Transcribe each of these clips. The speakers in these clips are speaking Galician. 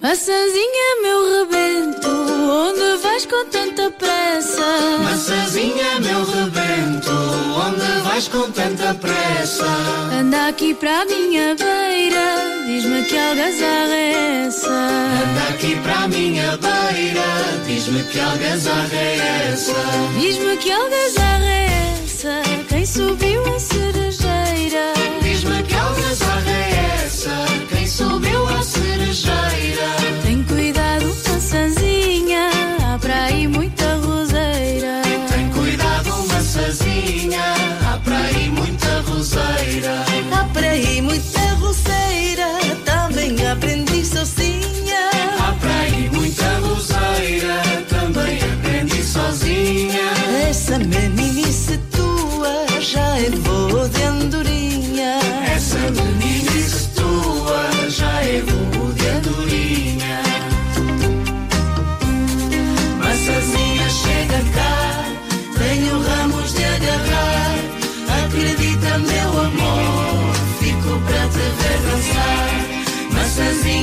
Maçãzinha, meu rebento, onde vais com tanta pressa? Maçãzinha, meu rebento, onde vais com tanta pressa? Anda aqui para a minha beira, diz-me que algazarra é essa? Anda aqui para a minha beira, diz-me que algazarra é essa? Diz-me que algazarra é essa? Quem subiu a cerejeira? cabeça quem subiu à cerejeira.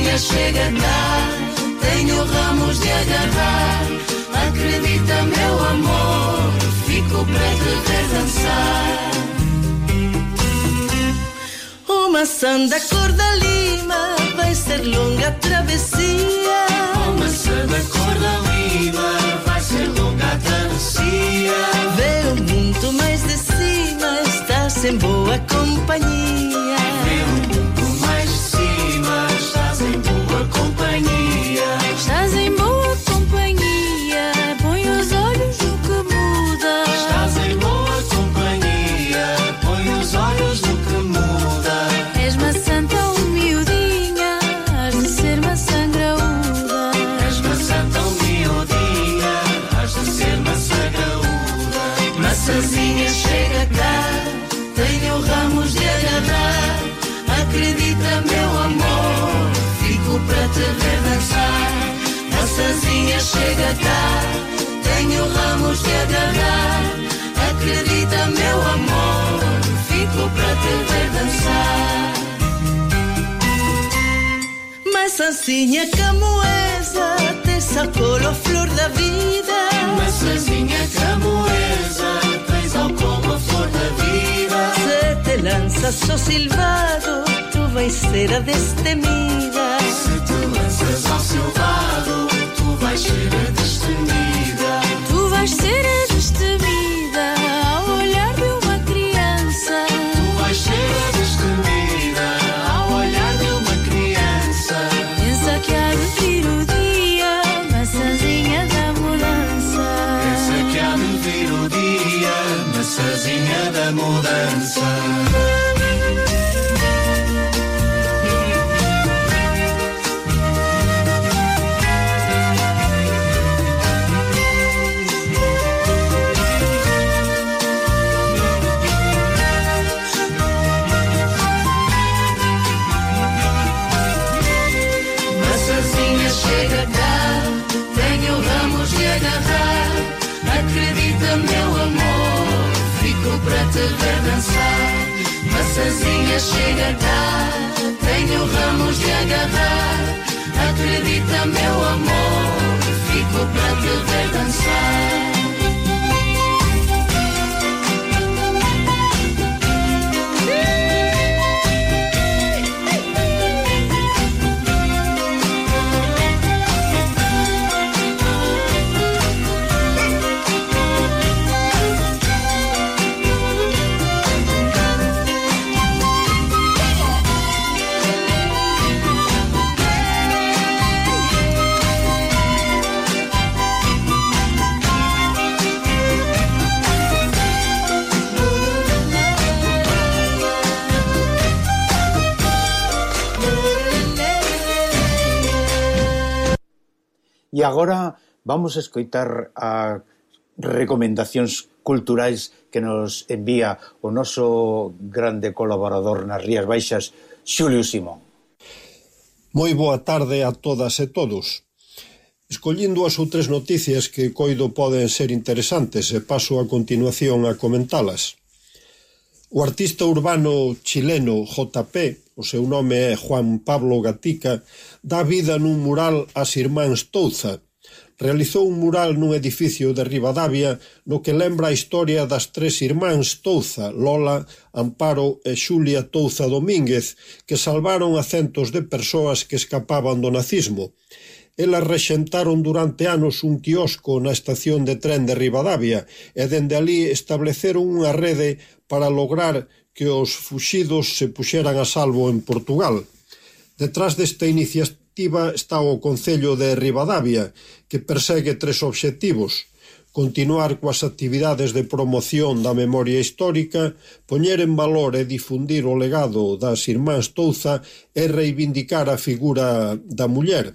Maçãzinha chega cá, tenho ramos de agarrar. Acredita, meu amor, fico para te ver dançar. Uma maçã da cor da lima vai ser longa a travessia. Oh, maçã da cor da lima, vai ser longa a travessia. Vê o mundo mais de cima, estás em boa companhia. Chega cá, tenho ramos de agarrar. Acredita, meu amor, fico para te ver dançar. Maçãzinha camoesa, te sacou a flor da vida. Maçãzinha camoesa, tens ao como a flor da vida. Se te lanças ao silvado, tu vais ser a destemida. Se te lanças ao silvado, Tuvaş yere düştüm Dida Tuvaş yere agora vamos a escoitar a recomendacións culturais que nos envía o noso grande colaborador nas Rías Baixas, Xulio Simón. Moi boa tarde a todas e todos. Escollín dúas ou tres noticias que coido poden ser interesantes e paso a continuación a comentalas. O artista urbano chileno JP o seu nome é Juan Pablo Gatica, dá vida nun mural ás irmáns Touza. Realizou un mural nun edificio de Rivadavia no que lembra a historia das tres irmáns Touza, Lola, Amparo e Xulia Touza Domínguez, que salvaron a centos de persoas que escapaban do nazismo. Elas rexentaron durante anos un quiosco na estación de tren de Ribadavia e dende alí estableceron unha rede para lograr que os fuxidos se puxeran a salvo en Portugal. Detrás desta iniciativa está o Concello de Ribadavia, que persegue tres obxectivos – continuar coas actividades de promoción da memoria histórica, poñer en valor e difundir o legado das irmáns Touza e reivindicar a figura da muller.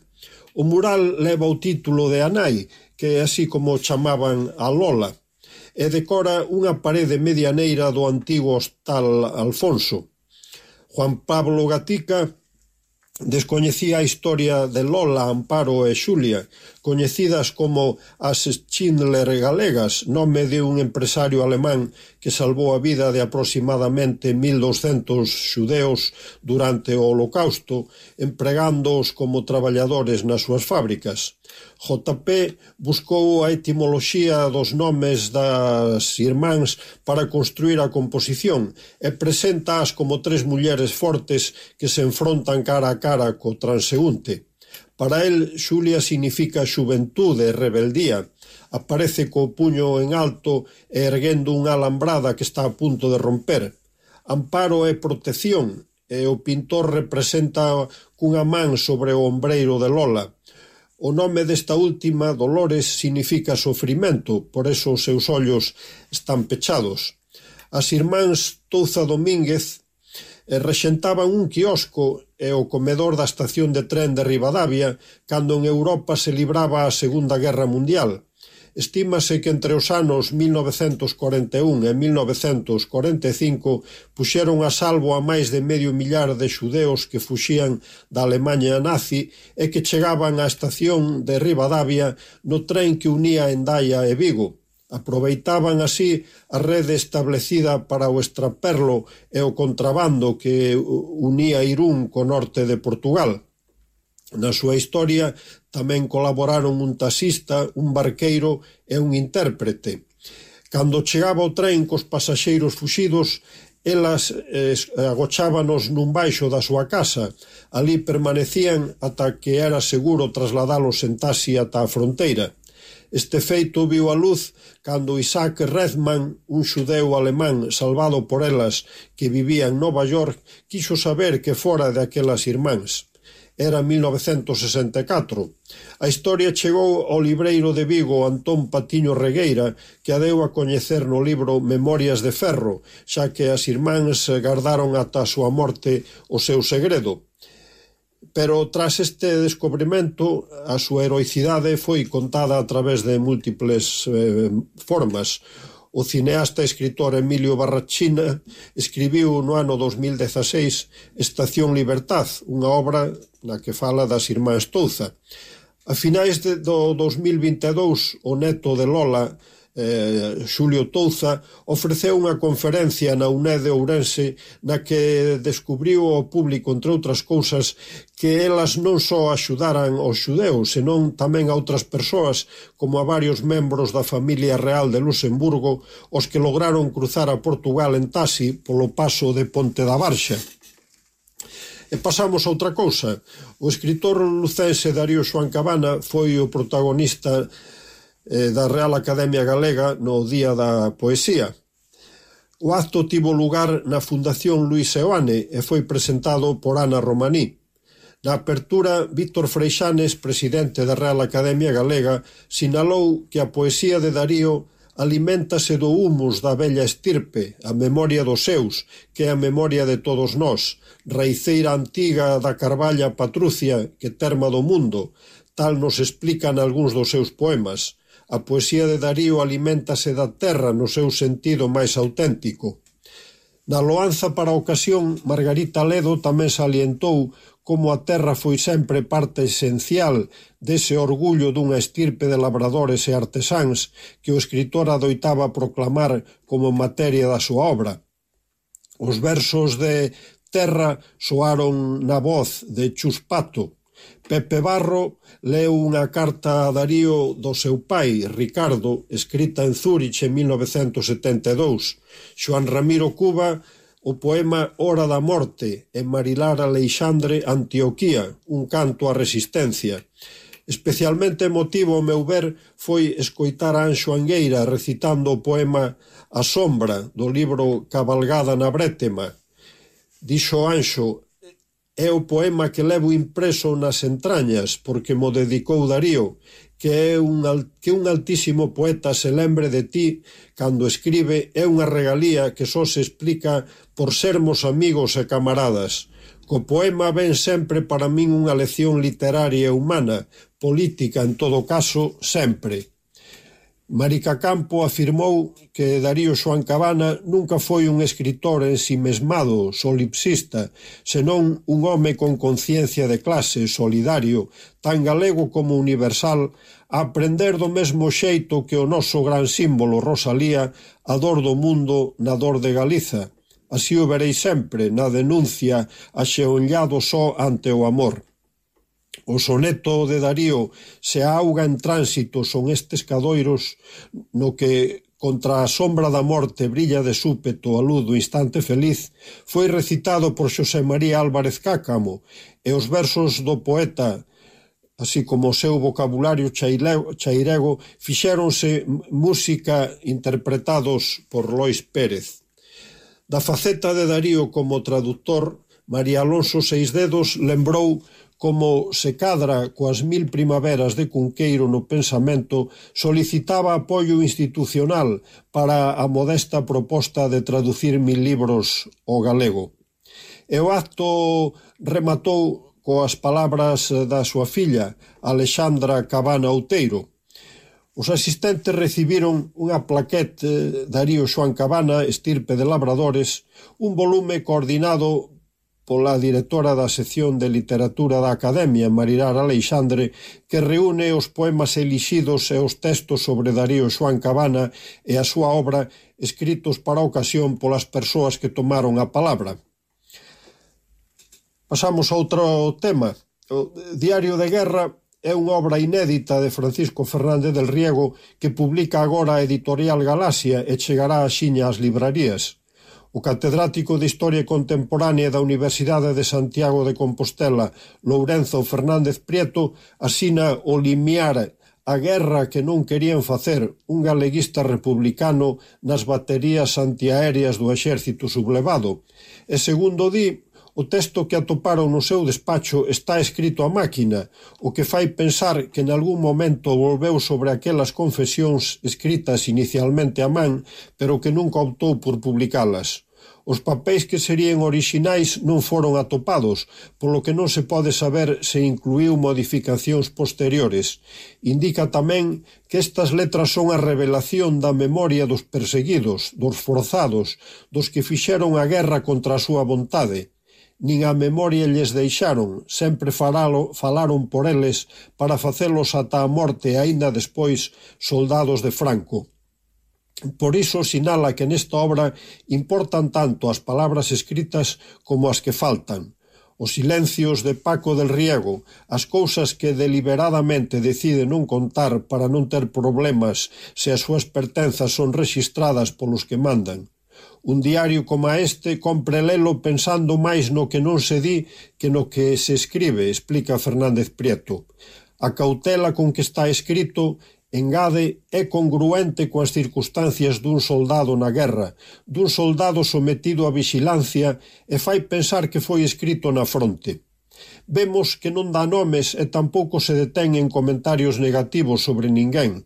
O mural leva o título de Anai, que é así como chamaban a Lola, e decora unha parede medianeira do antigo hostal Alfonso. Juan Pablo Gatica descoñecía a historia de Lola, Amparo e Xulia, coñecidas como as Schindler galegas, nome de un empresario alemán que salvou a vida de aproximadamente 1200 xudeos durante o holocausto, empregándoos como traballadores nas súas fábricas. JP buscou a etimoloxía dos nomes das irmáns para construir a composición e preséntaas como tres mulleres fortes que se enfrontan cara a cara co transeúnte. Para el, Xulia significa xuventude, e rebeldía. Aparece co puño en alto e erguendo unha alambrada que está a punto de romper. Amparo é protección, e o pintor representa cunha man sobre o ombreiro de Lola. O nome desta última, Dolores, significa sofrimento, por eso os seus ollos están pechados. As irmáns Touza Domínguez e rexentaban un quiosco e o comedor da estación de tren de Ribadavia cando en Europa se libraba a Segunda Guerra Mundial. Estímase que entre os anos 1941 e 1945 puxeron a salvo a máis de medio millar de xudeos que fuxían da Alemanha nazi e que chegaban á estación de Ribadavia no tren que unía Endaya e Vigo Aproveitaban así a rede establecida para o extraperlo e o contrabando que unía Irún co norte de Portugal. Na súa historia tamén colaboraron un taxista, un barqueiro e un intérprete. Cando chegaba o tren cos pasaxeiros fuxidos, elas eh, agochábanos nun baixo da súa casa. Alí permanecían ata que era seguro trasladalos en taxi ata a fronteira. Este feito viu a luz cando Isaac Redman, un xudeu alemán salvado por elas que vivía en Nova York, quixo saber que fora daquelas irmáns era 1964. A historia chegou ao libreiro de Vigo Antón Patiño Regueira, que a deu a coñecer no libro Memorias de Ferro, xa que as irmáns gardaron ata a súa morte o seu segredo. Pero tras este descubrimento a súa heroicidade foi contada a través de múltiples eh, formas. O cineasta e escritor Emilio Barrachina escribiu no ano 2016 Estación Libertad, unha obra na que fala das irmás Touza. A finais de, do 2022, o neto de Lola eh, Xulio Touza ofreceu unha conferencia na UNED de Ourense na que descubriu ao público, entre outras cousas, que elas non só axudaran aos xudeus, senón tamén a outras persoas, como a varios membros da familia real de Luxemburgo, os que lograron cruzar a Portugal en taxi polo paso de Ponte da Barxa. E pasamos a outra cousa. O escritor lucense Darío Xoan Cabana foi o protagonista eh, da Real Academia Galega no Día da Poesía. O acto tivo lugar na Fundación Luis Seoane e foi presentado por Ana Romaní. Na apertura, Víctor Freixanes, presidente da Real Academia Galega, sinalou que a poesía de Darío alimentase do humus da bella estirpe, a memoria dos seus, que é a memoria de todos nós, raiceira antiga da Carballa Patrucia, que terma do mundo, tal nos explican algúns dos seus poemas. A poesía de Darío aliméntase da terra no seu sentido máis auténtico. Na loanza para a ocasión, Margarita Ledo tamén salientou como a terra foi sempre parte esencial dese orgullo dunha estirpe de labradores e artesáns que o escritor adoitaba proclamar como materia da súa obra. Os versos de Terra soaron na voz de Chuspato, Pepe Barro leu unha carta a Darío do seu pai, Ricardo, escrita en Zúrich en 1972. Xoan Ramiro Cuba o poema Hora da Morte en Marilar Aleixandre Antioquía, un canto á resistencia. Especialmente emotivo, o meu ver, foi escoitar a Anxo Angueira recitando o poema A Sombra do libro Cabalgada na Brétema. Dixo Anxo, é o poema que levo impreso nas entrañas porque mo dedicou Darío, que é un, que un altísimo poeta se lembre de ti cando escribe é unha regalía que só se explica por sermos amigos e camaradas. Co poema ven sempre para min unha lección literaria e humana, política en todo caso, sempre. Marica Campo afirmou que Darío Xoán Cabana nunca foi un escritor ensimesmado, solipsista, senón un home con conciencia de clase, solidario, tan galego como universal, a aprender do mesmo xeito que o noso gran símbolo Rosalía, a dor do mundo na dor de Galiza. Así o verei sempre na denuncia axeonllado só ante o amor. O soneto de Darío Se a auga en tránsito son estes cadoiros no que contra a sombra da morte brilla de súpeto a luz do instante feliz foi recitado por Xosé María Álvarez Cácamo e os versos do poeta así como o seu vocabulario chairego, fixéronse música interpretados por Lois Pérez. Da faceta de Darío como traductor, María Alonso Seisdedos lembrou como se cadra coas mil primaveras de Cunqueiro no pensamento, solicitaba apoio institucional para a modesta proposta de traducir mil libros ao galego. E o acto rematou coas palabras da súa filla, Alexandra Cabana Outeiro, Os asistentes recibiron unha plaquete Darío Xoan Cabana, estirpe de labradores, un volume coordinado pola directora da sección de literatura da Academia, Marirar Aleixandre, que reúne os poemas elixidos e os textos sobre Darío Xoán Cabana e a súa obra escritos para a ocasión polas persoas que tomaron a palabra. Pasamos a outro tema. O Diario de Guerra é unha obra inédita de Francisco Fernández del Riego que publica agora a editorial Galaxia e chegará a xiña ás librarías. O catedrático de Historia Contemporánea da Universidade de Santiago de Compostela, Lourenzo Fernández Prieto, asina o limiar a guerra que non querían facer un galeguista republicano nas baterías antiaéreas do exército sublevado. E segundo di, O texto que atoparon no seu despacho está escrito a máquina, o que fai pensar que nalgún momento volveu sobre aquelas confesións escritas inicialmente a man, pero que nunca optou por publicalas. Os papéis que serían orixinais non foron atopados, polo que non se pode saber se incluíu modificacións posteriores. Indica tamén que estas letras son a revelación da memoria dos perseguidos, dos forzados, dos que fixeron a guerra contra a súa vontade, nin a memoria lles deixaron, sempre falalo, falaron por eles para facelos ata a morte e aínda despois soldados de Franco. Por iso sinala que nesta obra importan tanto as palabras escritas como as que faltan. Os silencios de Paco del Riego, as cousas que deliberadamente decide non contar para non ter problemas se as súas pertenzas son registradas polos que mandan, Un diario como este compre lelo pensando máis no que non se di que no que se escribe, explica Fernández Prieto. A cautela con que está escrito engade, é congruente coas circunstancias dun soldado na guerra, dun soldado sometido á vixilancia e fai pensar que foi escrito na fronte. Vemos que non dá nomes e tampouco se detén en comentarios negativos sobre ninguén.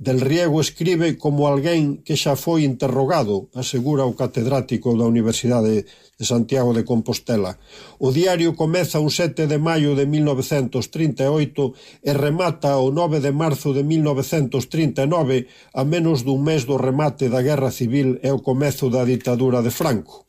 Del Riego escribe como alguén que xa foi interrogado, asegura o catedrático da Universidade de Santiago de Compostela. O diario comeza un 7 de maio de 1938 e remata o 9 de marzo de 1939, a menos dun mes do remate da Guerra Civil e o comezo da ditadura de Franco.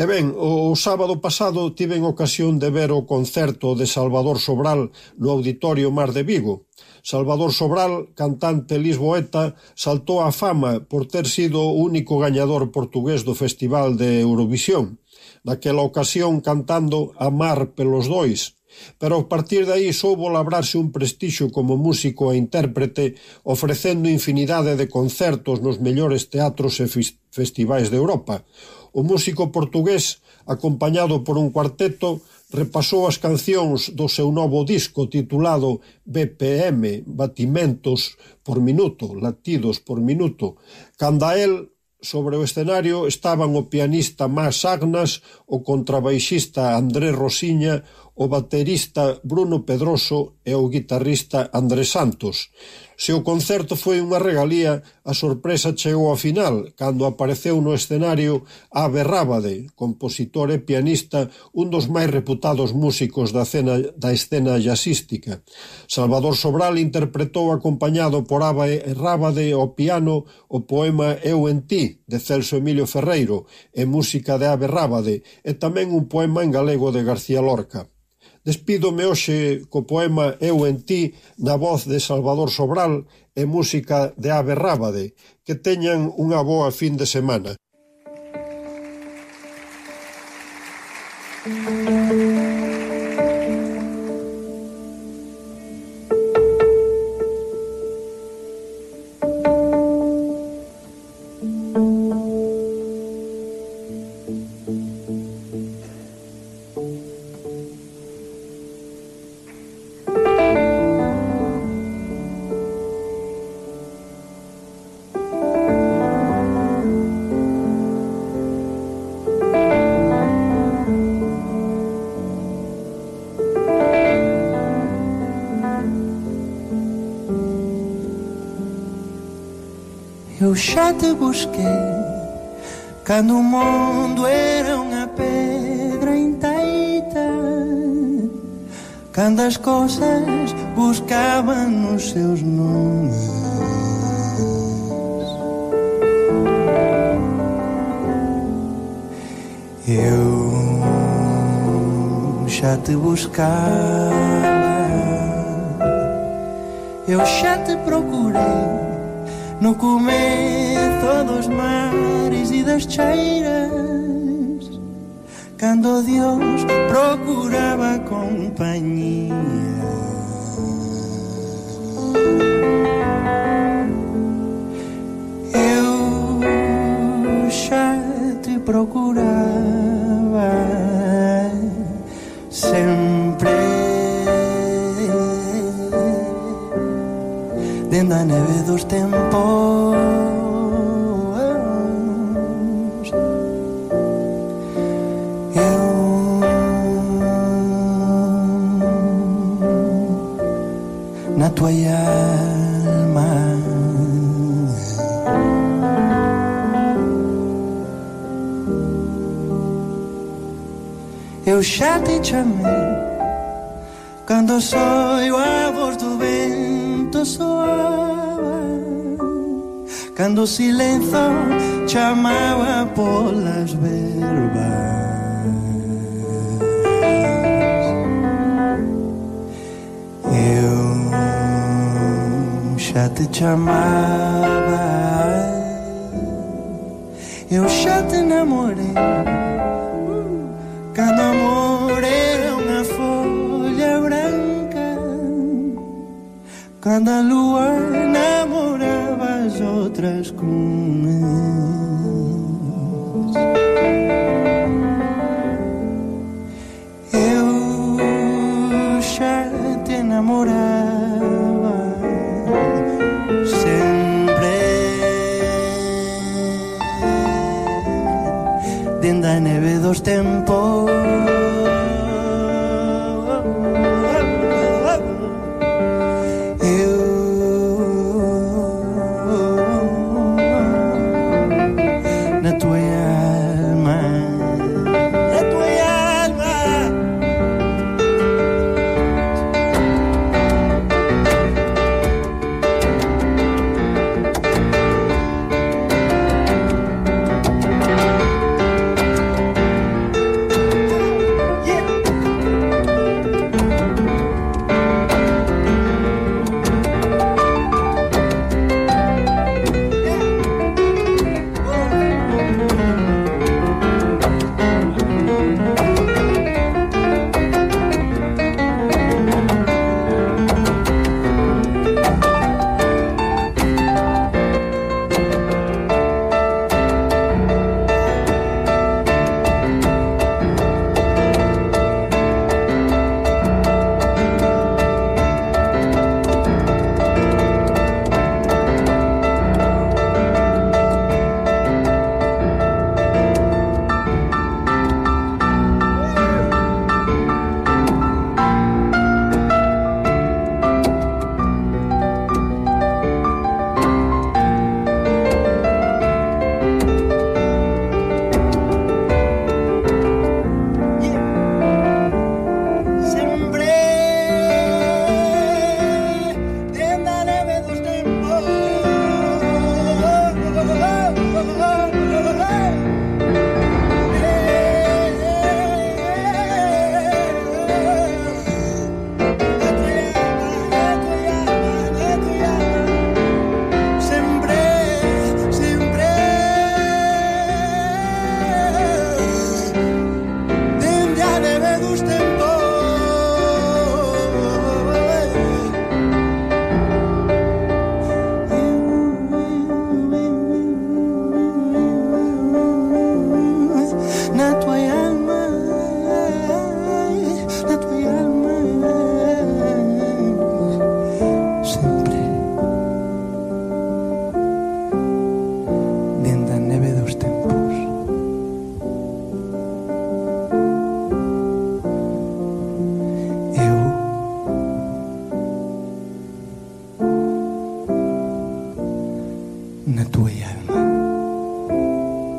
E ben, o sábado pasado tiven ocasión de ver o concerto de Salvador Sobral no Auditorio Mar de Vigo. Salvador Sobral, cantante lisboeta, saltou á fama por ter sido o único gañador portugués do Festival de Eurovisión. Naquela ocasión cantando a mar pelos dois, pero a partir de aí soubo labrarse un prestixio como músico e intérprete ofrecendo infinidade de concertos nos mellores teatros e festivais de Europa o músico portugués, acompañado por un cuarteto, repasou as cancións do seu novo disco titulado BPM, Batimentos por Minuto, Latidos por Minuto. Canda el, sobre o escenario estaban o pianista Mas Agnas, o contrabaixista André Rosiña, o baterista Bruno Pedroso e o guitarrista André Santos. Se o concerto foi unha regalía, a sorpresa chegou ao final, cando apareceu no escenario Ave Rábade, compositor e pianista, un dos máis reputados músicos da, cena, da escena jazzística. Salvador Sobral interpretou acompañado por Ave Rábade ao piano o poema Eu en ti, de Celso Emilio Ferreiro, e música de Ave Rábade, e tamén un poema en galego de García Lorca. Despídome hoxe co poema Eu en ti na voz de Salvador Sobral e música de Ave Rábade. Que teñan unha boa fin de semana. Eu xa te busquei Cando o mundo era unha pedra inteita Cando as cousas buscaban os seus nomes. Eu xa te buscava Eu xa te procurei no comezo dos mares e das cheiras cando Dios procuraba compañía. Eu xa te procuraba dentro da neve dos tempos. Eu na tua alma. Eu já te chamei quando sou a voz sorriso soaba Cando o silenzo chamaba polas verbas. Eu xa te chamaba Eu xa te namorei Cando a lúa namoraba as outras cumes. Eu xa te namoraba Sempre. Denda neve dos tempos.